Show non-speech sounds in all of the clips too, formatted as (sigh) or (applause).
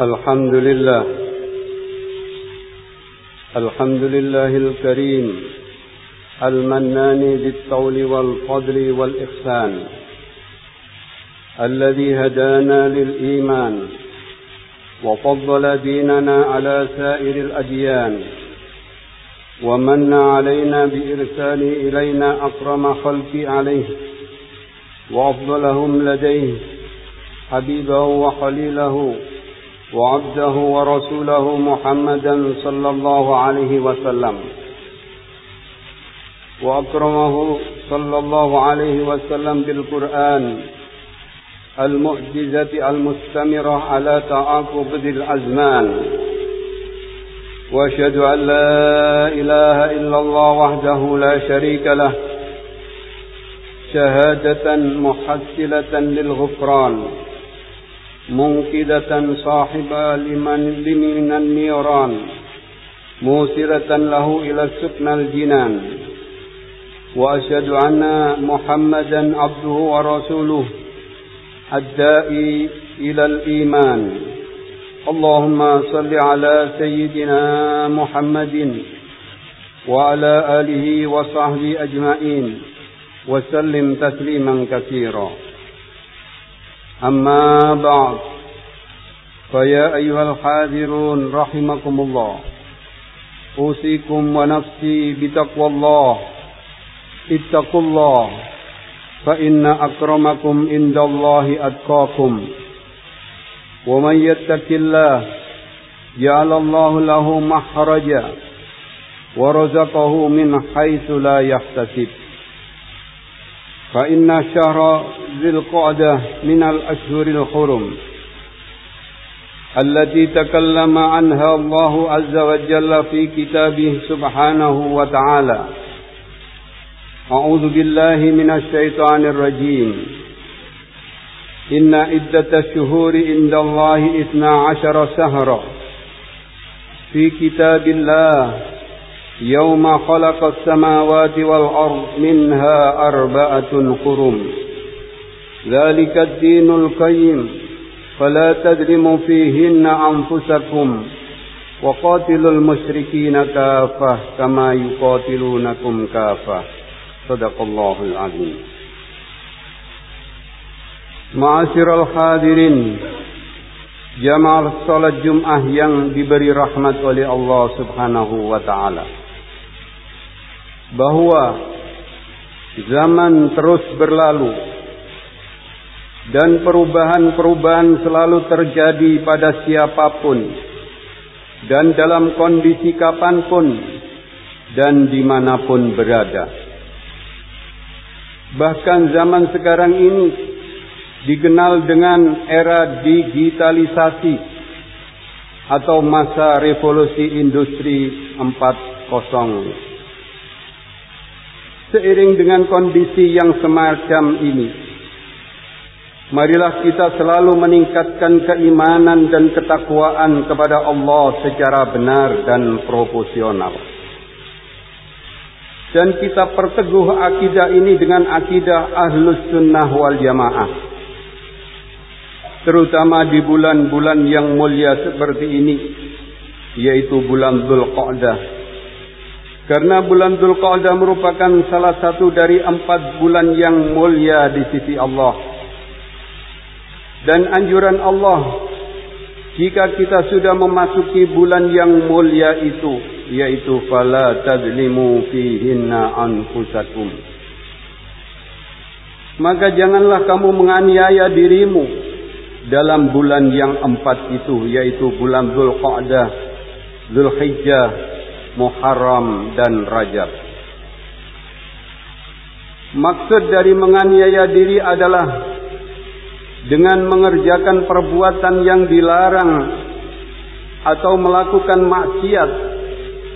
الحمد لله. الحمد لله الكريم. المنان بالطول والفضل والإحسان. الذي هدانا للإيمان. وفضل ديننا على سائر الأديان. ومن علينا بإرسال إلينا أكرم خلق عليه. وأفضلهم لديه حبيبه وخليله. وعبده ورسوله محمدا صلى الله عليه وسلم. وأكرمه صلى الله عليه وسلم بالقرآن المعجزة المستمرة على تعاقب ذي الأزمان. وأشهد أن لا إله إلا الله وحده لا شريك له. شهادة محسلة للغفران. منقذة صاحبا لمن لمن النيران موسرة له إلى السكن الجنان. وأشهد أن محمدا عبده ورسوله الدائي إلى الإيمان. اللهم صل على سيدنا محمد وعلى آله وصحبه أجمعين وسلم تسليما كثيرا. أما بعد فيا أيها الحاذرون رحمكم الله. أوصيكم ونفسي بتقوى الله. اتقوا الله فإن أكرمكم عند الله أتقاكم. ومن يتق الله جعل الله له مخرجا ورزقه من حيث لا يحتسب. فإن شهر ذي القعدة من الأشهر الحرم التي تكلم عنها الله عز وجل في كتابه سبحانه وتعالى. أعوذ بالله من الشيطان الرجيم. إن عدة الشهور عند الله إثنى عشر شهرا. في كتاب الله يوم خلق السماوات والأرض منها أربعة حرم ذلك الدين القيم فلا تظلموا فيهن أنفسكم وقاتلوا المشركين كافة كما يقاتلونكم كافة صدق الله العظيم Ma'asyiral hadirin Jamaah salat Jum'ah yang diberi rahmat oleh Allah subhanahu wa ta'ala bahwa Zaman terus berlalu Dan perubahan-perubahan selalu terjadi pada siapa pun Dan dalam kondisi kapan pun Dan di mana pun berada Bahkan zaman sekarang ini dikenal dengan era digitalisasi atau masa revolusi industri 4.0. Seiring dengan kondisi yang semacam ini, marilah kita selalu meningkatkan keimanan dan ketakwaan kepada Allah secara benar dan proporsional. Dan kita perteguh akidah ini dengan akidah ahlus sunnah wal jamaah. Terutama di bulan-bulan yang mulia seperti ini yaitu bulan Dzulqa'dah karena bulan Dzulqa'dah merupakan salah satu dari empat bulan yang mulia di sisi Allah. Dan anjuran Allah jika kita sudah memasuki bulan yang mulia itu yaitu fala tazlimu fihinna anfusakum. Maka janganlah kamu menganiaya dirimu dalam bulan yang empat itu yaitu bulan Dzulqa'dah, Dzulhijjah, Muharram dan Rajab. Maksud dari menganiaya diri adalah dengan mengerjakan perbuatan yang dilarang atau melakukan maksiat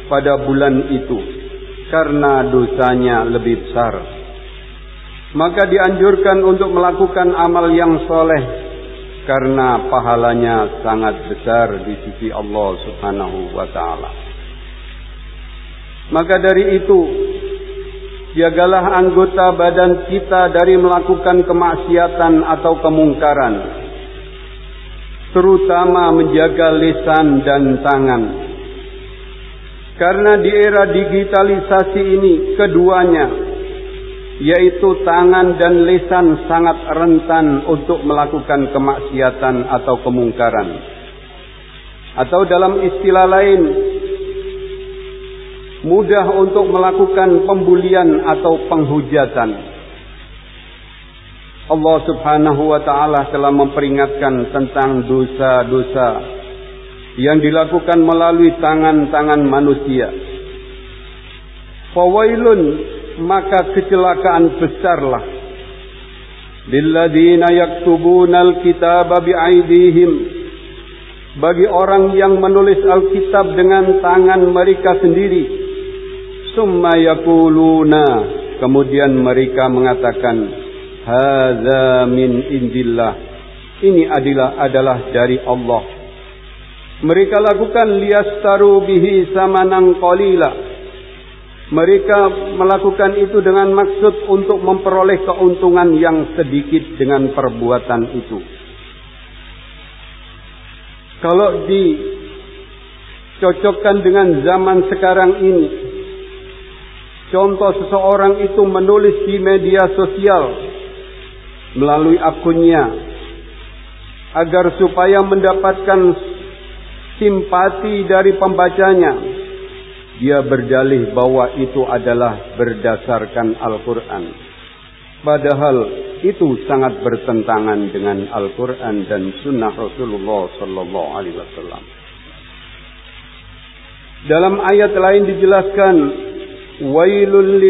pada bulan itu karena dosanya lebih besar. Maka dianjurkan untuk melakukan amal yang soleh karena pahalanya sangat besar di sisi Allah Subhanahu wa taala. Maka dari itu, jagalah anggota badan kita dari melakukan kemaksiatan atau kemungkaran. terutama menjaga lisan dan tangan. Karena di era digitalisasi ini keduanya yaitu tangan dan lisan sangat rentan untuk melakukan kemaksiatan atau kemungkaran. Atau dalam istilah lain, mudah untuk melakukan pembulian atau penghujatan. Allah Subhanahu wa taala telah memperingatkan tentang dosa-dosa yang dilakukan melalui tangan-tangan manusia. Fawailun maka kecelakaan besarlah lilladzina yaktubuna alkitaba biaidihim bagi orang yang menulis Alkitab dengan tangan mereka sendiri summa yakuluna kemudian mereka mengatakan hadza min indillah. Ini adalah adalah dari Allah. Mereka lakukan liyastaru bihi samanan qalila. Mereka melakukan itu dengan maksud untuk memperoleh keuntungan yang sedikit dengan perbuatan itu. Kalau dicocokkan dengan zaman sekarang ini, contoh seseorang itu menulis di media sosial melalui akunnya agar supaya mendapatkan simpati dari pembacanya dia berdalih bahwa itu adalah berdasarkan Al-Quran. Padahal itu sangat bertentangan dengan Al-Quran dan Sunnah Rasulullah Sallallahu Alaihi Wasallam. Dalam ayat lain dijelaskan, Wailul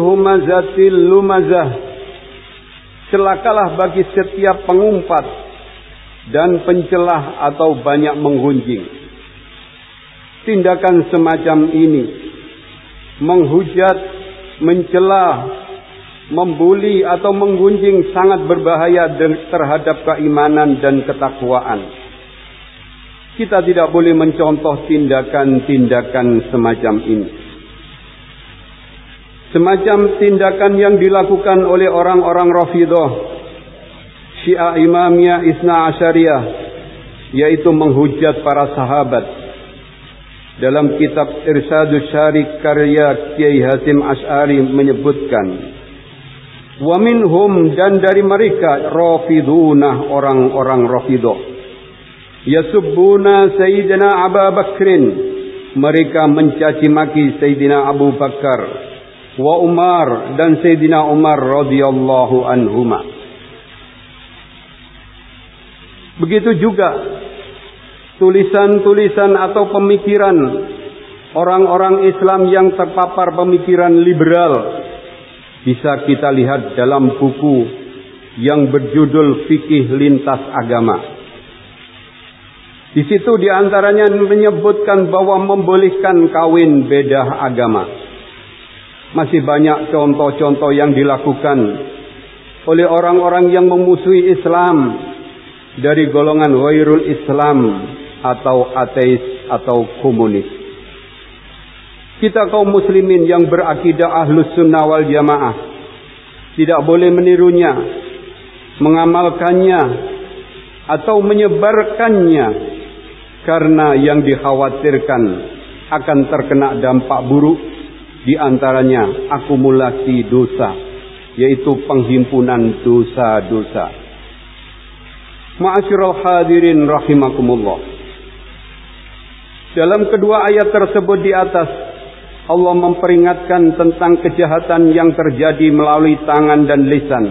humazatil lumazah. Celakalah bagi setiap pengumpat dan pencelah atau banyak menggunjing tindakan semacam ini menghujat, mencela, membuli atau menggunjing sangat berbahaya terhadap keimanan dan ketakwaan. Kita tidak boleh mencontoh tindakan-tindakan semacam ini. Semacam tindakan yang dilakukan oleh orang-orang Rafidah, Syiah Imamiyah Isna Asyariah, yaitu menghujat para sahabat. Dalam kitab Irsadus Syari karya Kiai Hasim Ash'ari menyebutkan Wa minhum dan dari mereka rafiduna orang-orang rafidah. Yasubbuna Sayyidina Abu Bakrin. Mereka mencaci maki Sayyidina Abu Bakar wa Umar dan Sayyidina Umar radhiyallahu anhuma begitu juga tulisan-tulisan atau pemikiran orang-orang Islam yang terpapar pemikiran liberal bisa kita lihat dalam buku yang berjudul Fikih Lintas Agama. Di situ di antaranya menyebutkan bahwa membolehkan kawin beda agama. Masih banyak contoh-contoh yang dilakukan oleh orang-orang yang memusuhi Islam dari golongan wairul Islam atau ateis atau komunis. Kita kaum muslimin yang berakidah ahlus sunnah wal jamaah tidak boleh menirunya, mengamalkannya atau menyebarkannya karena yang dikhawatirkan akan terkena dampak buruk di antaranya akumulasi dosa yaitu penghimpunan dosa-dosa. Ma'asyiral hadirin rahimakumullah. Dalam kedua ayat tersebut di atas, Allah memperingatkan tentang kejahatan yang terjadi melalui tangan dan lisan.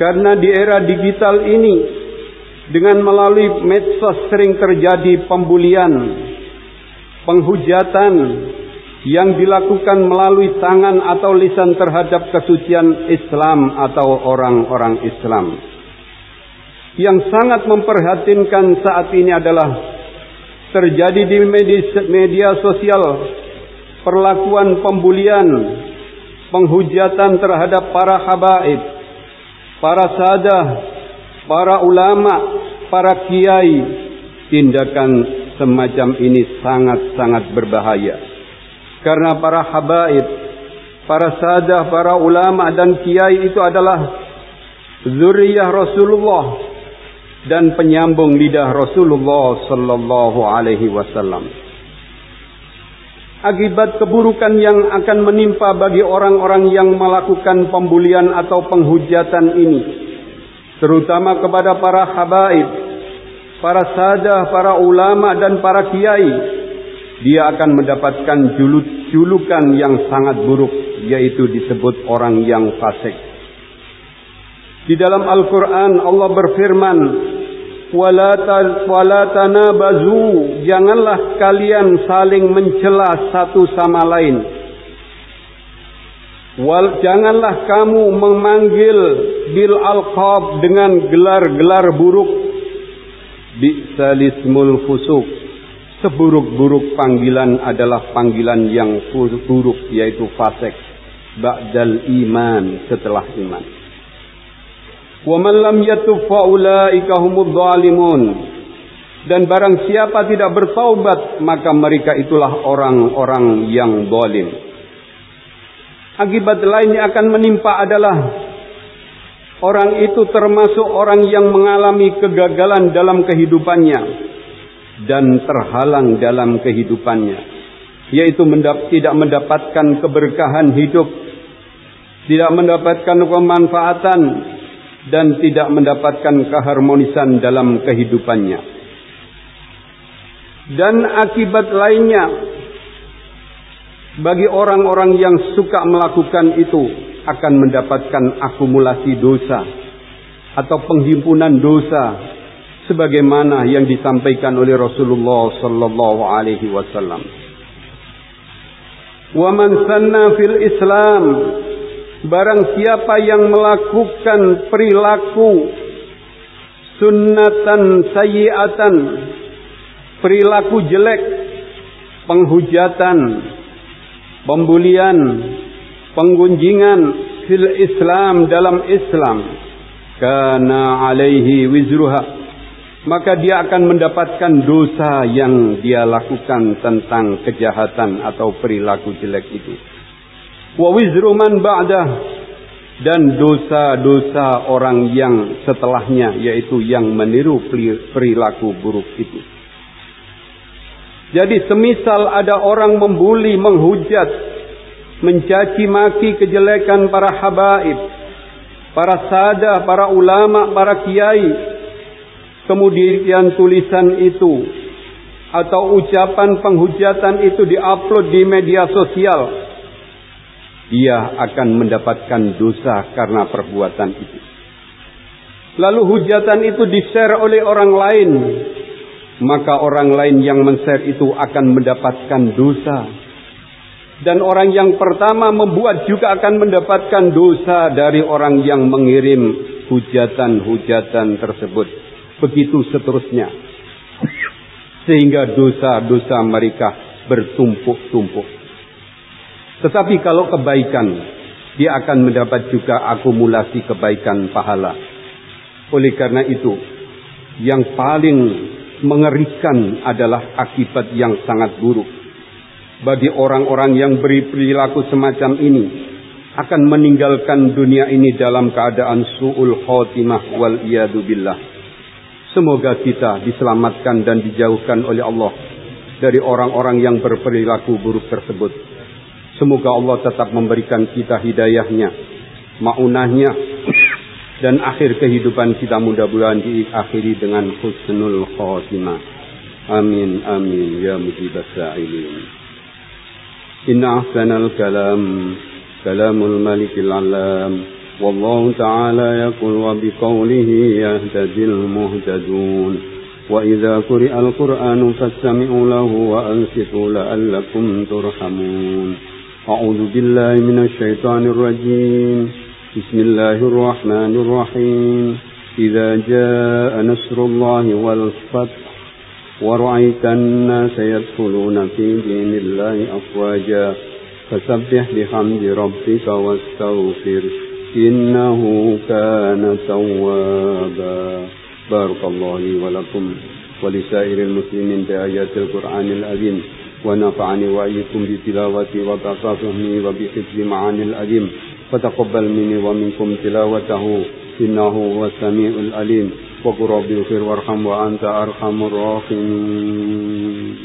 Karena di era digital ini, dengan melalui medsos sering terjadi pembulian, penghujatan yang dilakukan melalui tangan atau lisan terhadap kesucian Islam atau orang-orang Islam. Yang sangat memperhatinkan saat ini adalah terjadi di media sosial perlakuan pembulian, penghujatan terhadap para habaib, para sadah, para ulama, para kiai. Tindakan semacam ini sangat-sangat berbahaya. Karena para habaib, para sadah, para ulama dan kiai itu adalah zuriyah Rasulullah dan penyambung lidah Rasulullah sallallahu alaihi wasallam. Akibat keburukan yang akan menimpa bagi orang-orang yang melakukan pembulian atau penghujatan ini, terutama kepada para habaib, para sadah, para ulama dan para kiai, dia akan mendapatkan julukan yang sangat buruk, yaitu disebut orang yang fasik. Di dalam Al-Quran Allah berfirman, wala tanabazu janganlah kalian saling mencela satu sama lain. Wal, janganlah kamu memanggil bil alqab dengan gelar-gelar buruk. Bi'salismul fusuk seburuk-buruk panggilan adalah panggilan yang buruk yaitu fasik ba'dal iman setelah iman Wa man lam yatub fa ulaika humudz zalimun. Dan barang siapa tidak bertaubat, maka mereka itulah orang-orang yang zalim. Akibat lain yang akan menimpa adalah orang itu termasuk orang yang mengalami kegagalan dalam kehidupannya dan terhalang dalam kehidupannya, yaitu mendap tidak mendapatkan keberkahan hidup, tidak mendapatkan kemanfaatan, dan tidak mendapatkan keharmonisan dalam kehidupannya. Dan akibat lainnya bagi orang-orang yang suka melakukan itu akan mendapatkan akumulasi dosa atau penghimpunan dosa sebagaimana yang disampaikan oleh Rasulullah sallallahu alaihi wasallam. Wa man sanna fil Islam Barang siapa yang melakukan perilaku sunnatan sayyiatan, perilaku jelek, penghujatan, pembulian, penggunjingan fil Islam dalam Islam, karena alaihi wizruha, maka dia akan mendapatkan dosa yang dia lakukan tentang kejahatan atau perilaku jelek itu wa wizru man ba'dah dan dosa-dosa orang yang setelahnya yaitu yang meniru perilaku buruk itu. Jadi semisal ada orang membuli, menghujat, mencaci maki kejelekan para habaib, para sada, para ulama, para kiai, kemudian tulisan itu atau ucapan penghujatan itu diupload di media sosial, dia akan mendapatkan dosa karena perbuatan itu. Lalu hujatan itu di-share oleh orang lain, maka orang lain yang men-share itu akan mendapatkan dosa. Dan orang yang pertama membuat juga akan mendapatkan dosa dari orang yang mengirim hujatan-hujatan tersebut. Begitu seterusnya. Sehingga dosa-dosa mereka bertumpuk-tumpuk. Tetapi kalau kebaikan, dia akan mendapat juga akumulasi kebaikan pahala. Oleh karena itu, yang paling mengerikan adalah akibat yang sangat buruk. Bagi orang-orang yang beri perilaku semacam ini, akan meninggalkan dunia ini dalam keadaan su'ul khotimah wal iyadu billah. Semoga kita diselamatkan dan dijauhkan oleh Allah dari orang-orang yang berperilaku buruk tersebut. Semoga Allah tetap memberikan kita hidayahnya, maunahnya, (coughs) dan akhir kehidupan kita mudah-mudahan diakhiri dengan husnul khotimah. Amin, amin, ya mujibas sa'ilin. Inna ahsanal kalam, kalamul malikil alam. والله تعالى يقول وبقوله يهتدي المهتدون. وإذا قرئ القرآن فاستمعوا له وأنصتوا لعلكم ترحمون. أعوذ بالله من الشيطان الرجيم. بسم الله الرحمن الرحيم. إذا جاء نصر الله والفتح ورأيت الناس يدخلون في دين الله أفواجا فسبح بحمد ربك واستغفر إنه كان توابا. بارك الله لي ولكم ولسائر المسلمين بآيات القرآن العظيم. ونفعني وإيكم بتلاوتي وتفهمي وبحفظ معاني الأليم فتقبل مني ومنكم تلاوته. إنه هو السميع العليم. وقل رب اغفر وارحم وأنت أرحم الراحمين.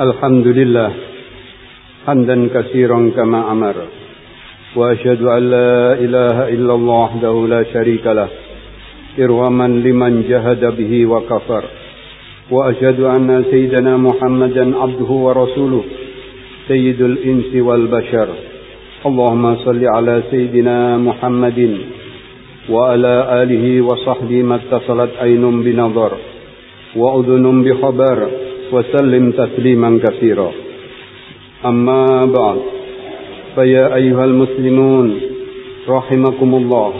الحمد لله. حمدا كثيرا كما أمر. وأشهد أن لا إله إلا الله وحده لا شريك له إرواما لمن جهد به وكفر. وأشهد أن سيدنا محمدا عبده ورسوله سيد الإنس والبشر. اللهم صل على سيدنا محمد وعلى آله وصحبه ما اتصلت عين بنظر وأذن بخبر. وسلم تسليما كثيرا. أما بعد فيا أيها المسلمون رحمكم الله.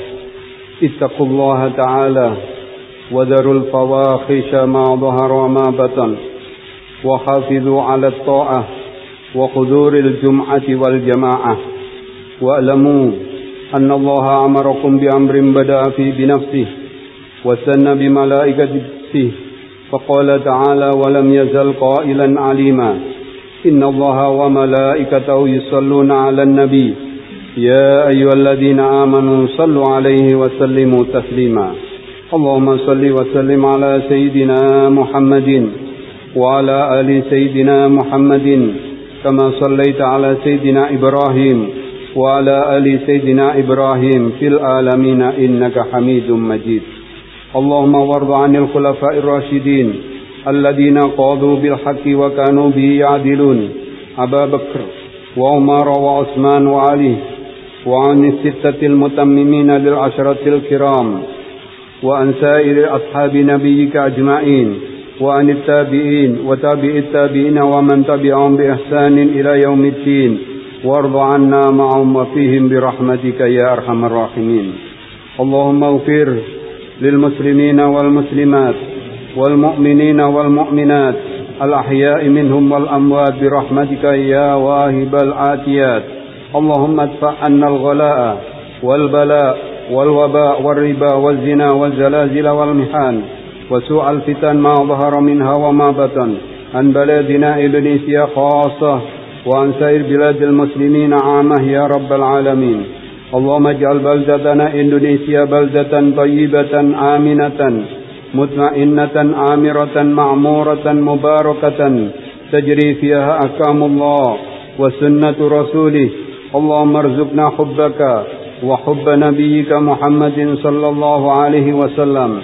اتقوا الله تعالى وذروا الفواحش ما ظهر وما بطن وحافظوا على الطاعة وحضور الجمعة والجماعة. واعلموا أن الله أمركم بأمر بدأ فيه بنفسه وسن بملائكته فقال تعالى ولم يزل قائلا عليما. إن الله وملائكته يصلون على النبي. يا أيها الذين آمنوا صلوا عليه وسلموا تسليما. اللهم صل وسلم على سيدنا محمد وعلى آل سيدنا محمد كما صليت على سيدنا إبراهيم وعلى آل سيدنا إبراهيم في العالمين إنك حميد مجيد. اللهم وارض عن الخلفاء الراشدين الذين قاضوا بالحق وكانوا به يعدلون أبا بكر وعمر وعثمان وعلي وعن الستة المتممين للعشرة الكرام وعن سائر أصحاب نبيك أجمعين وعن التابعين وتابع التابعين ومن تبعهم بإحسان إلى يوم الدين وارض عنا معهم وفيهم برحمتك يا أرحم الراحمين. اللهم اغفر للمسلمين والمسلمات والمؤمنين والمؤمنات الأحياء منهم والأموات برحمتك يا واهب العاتيات. اللهم ادفع عنا الغلاء والبلاء والوباء والربا والزنا والزلازل والمحان وسوء الفتن ما ظهر منها وما بطن عن بلادنا إندونيسيا خاصة وعن سائر بلاد المسلمين عامة يا رب العالمين. اللهم اجعل بلدتنا إندونيسيا بلدة طيبة آمنة مطمئنة عامرة معمورة مباركة. تجري فيها أحكام الله وسنة رسوله. اللهم ارزقنا حبك وحب نبيك محمد صلى الله عليه وسلم.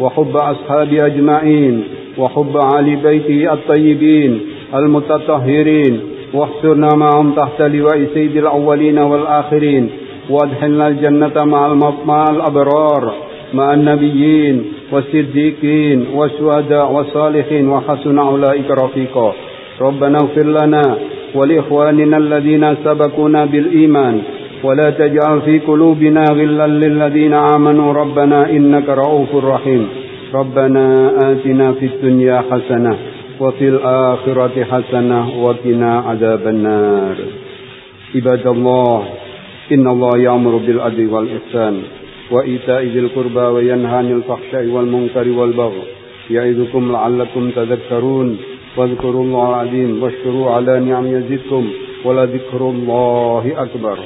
وحب أصحاب أجمعين. وحب علي بيته الطيبين المتطهرين. واحشرنا معهم تحت لواء سيد الأولين والآخرين. وادخلنا الجنة مع مع الأبرار مع النبيين والصديقين والشهداء والصالحين وحسن أولئك رفيقا. ربنا اغفر لنا ولإخواننا الذين سبقونا بالإيمان. ولا تجعل في قلوبنا غلا للذين آمنوا. ربنا إنك رؤوف رحيم. ربنا آتنا في الدنيا حسنة وفي الآخرة حسنة وقنا عذاب النار. عباد الله إن الله يأمر بالعدل والإحسان وإيتاء ذي القربى وينهى عن الفحشاء والمنكر والبغي يعظكم لعلكم تذكرون واذكروا الله العظيم واشكروا على نعم يزدكم ولذكر الله أكبر